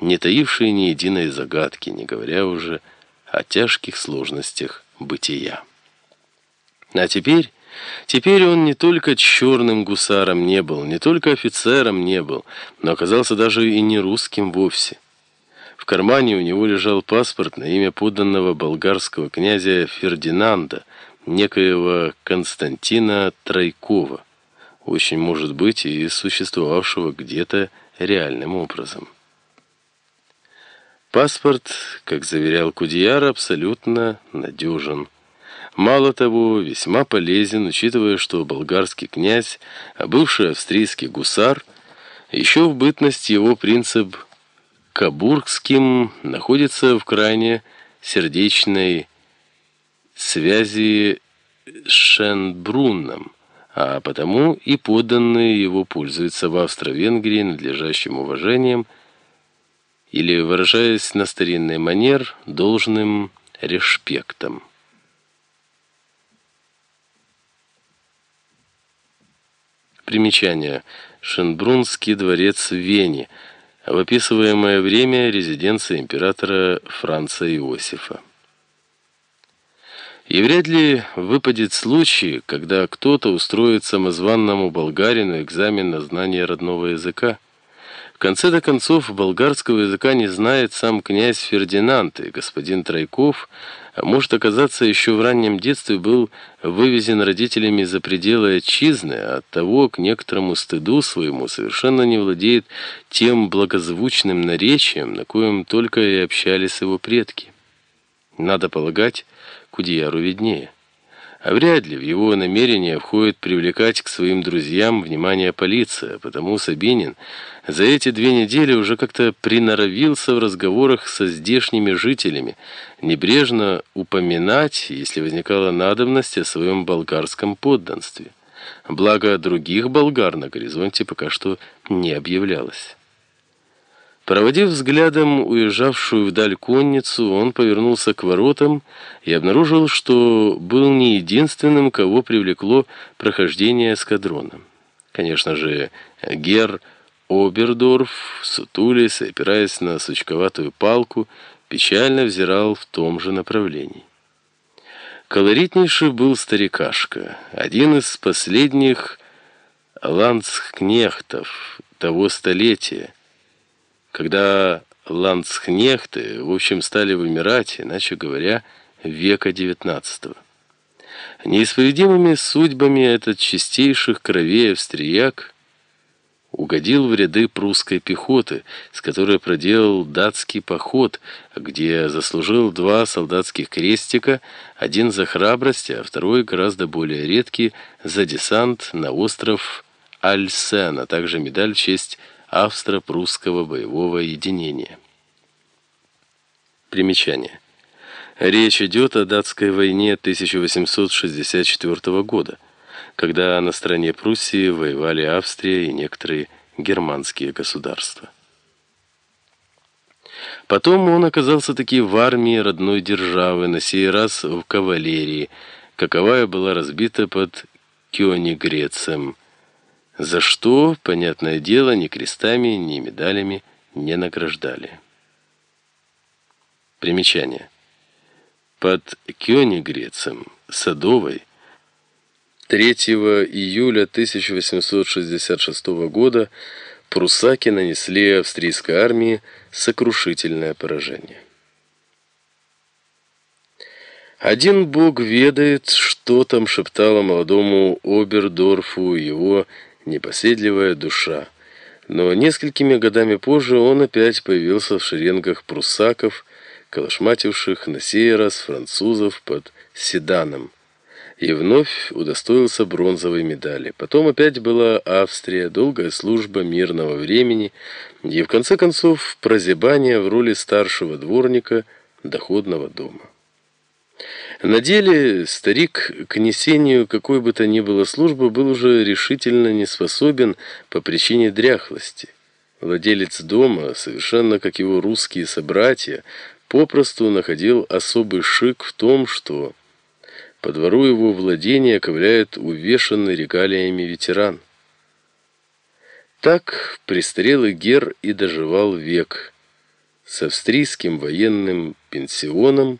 не таившие ни единой загадки, не говоря уже о тяжких сложностях бытия. А теперь, теперь он не только черным гусаром не был, не только офицером не был, но оказался даже и не русским вовсе. В кармане у него лежал паспорт на имя подданного болгарского князя Фердинанда, некоего Константина Тройкова, очень может быть и существовавшего где-то реальным образом. Паспорт, как заверял Кудияр, абсолютно надежен. Мало того, весьма полезен, учитывая, что болгарский князь, а бывший австрийский гусар, еще в бытность его принцип Кабургским находится в крайне сердечной связи с Шенбрунном, а потому и подданные его пользуются в Австро-Венгрии надлежащим уважением или, выражаясь на старинный манер, должным респектом. Примечание. Шенбрунский дворец в Вене. В описываемое время резиденция императора Франца Иосифа. И вряд ли выпадет случай, когда кто-то устроит самозванному болгарину экзамен на знание родного языка. В конце-то концов, болгарского языка не знает сам князь Фердинанд, и господин Тройков, а может оказаться, еще в раннем детстве был вывезен родителями за пределы отчизны, а оттого к некоторому стыду своему совершенно не владеет тем благозвучным наречием, на коем только и общались его предки. Надо полагать, Кудеяру виднее. А вряд ли в его намерение входит привлекать к своим друзьям внимание полиция, потому Сабинин за эти две недели уже как-то приноровился в разговорах со здешними жителями, небрежно упоминать, если возникала надобность, о своем болгарском подданстве. Благо других болгар на горизонте пока что не объявлялось. Проводив взглядом уезжавшую вдаль конницу, он повернулся к воротам и обнаружил, что был не единственным, кого привлекло прохождение эскадрона. Конечно же, Гер Обердорф, сутулясь, опираясь на сучковатую палку, печально взирал в том же направлении. Колоритнейший был старикашка, один из последних ландскнехтов того столетия, когда ландсхнехты, в общем, стали вымирать, иначе говоря, века XIX. Неисповедимыми судьбами этот чистейших кровей австрияк угодил в ряды прусской пехоты, с которой проделал датский поход, где заслужил два солдатских крестика, один за храбрость, а второй, гораздо более редкий, за десант на остров Альсен, а также медаль в честь австро-прусского боевого единения. Примечание. Речь идет о датской войне 1864 года, когда на стороне Пруссии воевали Австрия и некоторые германские государства. Потом он оказался таки в армии родной державы, на сей раз в кавалерии, каковая была разбита под Кёнигрецем, за что, понятное дело, ни крестами, ни медалями не награждали. Примечание. Под Кёнигрецем, Садовой, 3 июля 1866 года прусаки нанесли австрийской армии сокрушительное поражение. Один бог ведает, что там шептало молодому Обердорфу его непоседливая душа. Но несколькими годами позже он опять появился в шеренгах пруссаков, колошмативших на сей раз французов под Седаном, и вновь удостоился бронзовой медали. Потом опять была Австрия, долгая служба мирного времени и, в конце концов, прозябание в роли старшего дворника доходного дома. На деле старик к несению какой бы то ни было службы был уже решительно не способен по причине дряхлости. Владелец дома, совершенно как его русские собратья, попросту находил особый шик в том, что по двору его владения ковляет увешанный регалиями ветеран. Так престарелый гер и доживал век, с австрийским военным пенсионом